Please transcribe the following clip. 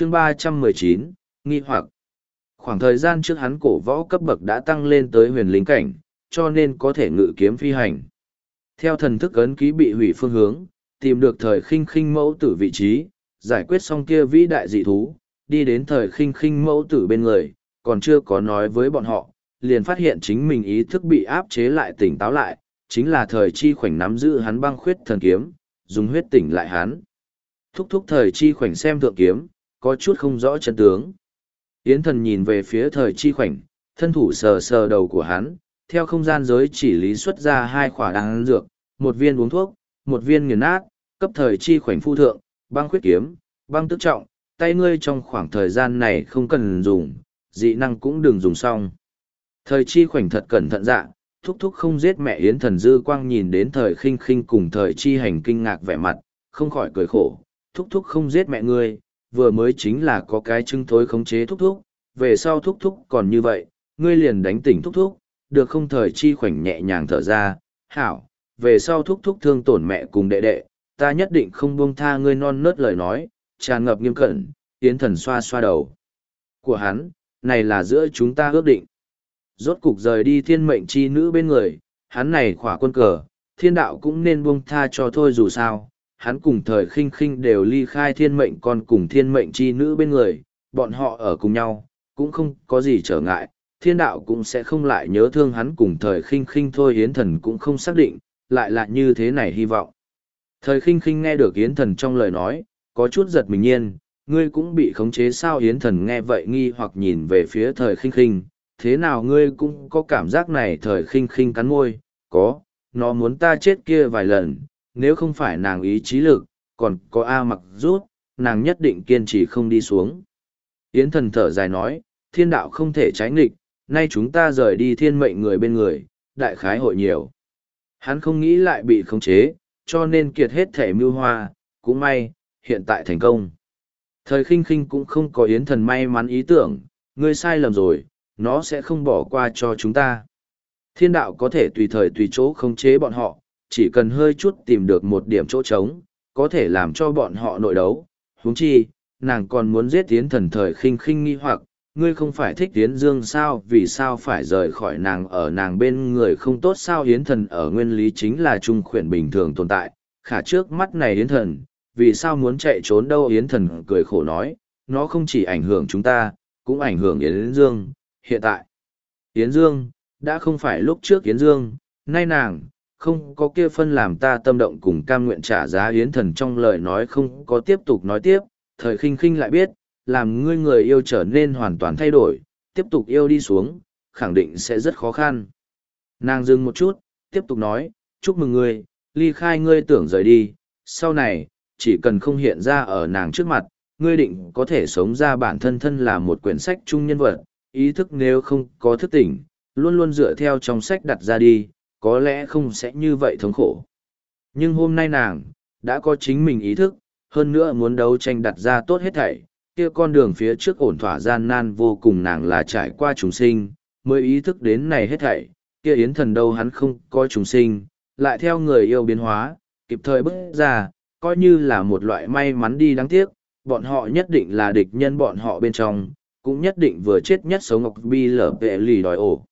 chương ba trăm mười chín, nghi hoặc. Khoảng thời gian trước hắn cổ võ cấp bậc đã tăng lên tới huyền lính cảnh, cho nên có thể ngự kiếm phi hành. Theo thần thức ấn ký bị hủy phương hướng, tìm được thời khinh khinh mẫu tử vị trí, giải quyết xong kia vĩ đại dị thú, đi đến thời khinh khinh mẫu tử bên người, còn chưa có nói với bọn họ, liền phát hiện chính mình ý thức bị áp chế lại tỉnh táo lại, chính là thời chi khoảnh nắm giữ hắn băng khuyết thần kiếm, dùng huyết tỉnh lại hắn. Thúc thúc thời chi khoảnh xem thượng kiếm có chút không rõ chân tướng. Yến thần nhìn về phía thời chi khoảnh, thân thủ sờ sờ đầu của hắn, theo không gian giới chỉ lý xuất ra hai khỏa đan dược, một viên uống thuốc, một viên nghiền nát, cấp thời chi khoảnh phu thượng, băng khuyết kiếm, băng tức trọng, tay ngươi trong khoảng thời gian này không cần dùng, dị năng cũng đừng dùng xong. Thời chi khoảnh thật cẩn thận dạ, thúc thúc không giết mẹ Yến thần dư quang nhìn đến thời khinh khinh cùng thời chi hành kinh ngạc vẻ mặt, không khỏi cười khổ, thúc thúc không giết mẹ ngươi, vừa mới chính là có cái chứng thối khống chế thúc thúc, về sau thúc thúc còn như vậy, ngươi liền đánh tỉnh thúc thúc, được không thời chi khoảnh nhẹ nhàng thở ra, hảo, về sau thúc thúc thương tổn mẹ cùng đệ đệ, ta nhất định không buông tha ngươi non nớt lời nói, tràn ngập nghiêm cẩn, tiến thần xoa xoa đầu. Của hắn, này là giữa chúng ta ước định. Rốt cục rời đi thiên mệnh chi nữ bên người, hắn này khỏa quân cờ, thiên đạo cũng nên buông tha cho thôi dù sao, hắn cùng thời khinh khinh đều ly khai thiên mệnh còn cùng thiên mệnh chi nữ bên người, bọn họ ở cùng nhau, cũng không có gì trở ngại, thiên đạo cũng sẽ không lại nhớ thương hắn cùng thời khinh khinh thôi hiến thần cũng không xác định, lại là như thế này hy vọng. Thời khinh khinh nghe được hiến thần trong lời nói, có chút giật mình nhiên, ngươi cũng bị khống chế sao hiến thần nghe vậy nghi hoặc nhìn về phía thời khinh khinh, thế nào ngươi cũng có cảm giác này thời khinh khinh cắn môi, có, nó muốn ta chết kia vài lần, nếu không phải nàng ý chí lực, còn có A mặc rút, nàng nhất định kiên trì không đi xuống. Yến thần thở dài nói, thiên đạo không thể trái nghịch, nay chúng ta rời đi thiên mệnh người bên người, đại khái hội nhiều. Hắn không nghĩ lại bị khống chế, cho nên kiệt hết thể mưu hoa, cũng may, hiện tại thành công. Thời khinh khinh cũng không có yến thần may mắn ý tưởng, ngươi sai lầm rồi, nó sẽ không bỏ qua cho chúng ta. Thiên đạo có thể tùy thời tùy chỗ khống chế bọn họ, chỉ cần hơi chút tìm được một điểm chỗ trống, có thể làm cho bọn họ nội đấu. huống chi, nàng còn muốn giết tiến thần thời khinh khinh nghi hoặc, ngươi không phải thích tiến dương sao vì sao phải rời khỏi nàng ở nàng bên người không tốt sao hiến thần ở nguyên lý chính là trung khuyển bình thường tồn tại, khả trước mắt này hiến thần, vì sao muốn chạy trốn đâu hiến thần cười khổ nói, nó không chỉ ảnh hưởng chúng ta, cũng ảnh hưởng Yến Dương, hiện tại. Yến Dương, đã không phải lúc trước Yến Dương, nay nàng, không có kia phân làm ta tâm động cùng cam nguyện trả giá yến thần trong lời nói không có tiếp tục nói tiếp, thời khinh khinh lại biết, làm ngươi người yêu trở nên hoàn toàn thay đổi, tiếp tục yêu đi xuống, khẳng định sẽ rất khó khăn. Nàng dừng một chút, tiếp tục nói, chúc mừng ngươi, ly khai ngươi tưởng rời đi, sau này, chỉ cần không hiện ra ở nàng trước mặt, ngươi định có thể sống ra bản thân thân là một quyển sách chung nhân vật, ý thức nếu không có thức tỉnh, luôn luôn dựa theo trong sách đặt ra đi, có lẽ không sẽ như vậy thống khổ. Nhưng hôm nay nàng, đã có chính mình ý thức, hơn nữa muốn đấu tranh đặt ra tốt hết thảy, kia con đường phía trước ổn thỏa gian nan vô cùng nàng là trải qua trùng sinh, mới ý thức đến này hết thảy, kia yến thần đâu hắn không có trùng sinh, lại theo người yêu biến hóa, kịp thời bước ra, coi như là một loại may mắn đi đáng tiếc, bọn họ nhất định là địch nhân bọn họ bên trong, cũng nhất định vừa chết nhất sống ngọc bi lở vệ lì đòi ổ.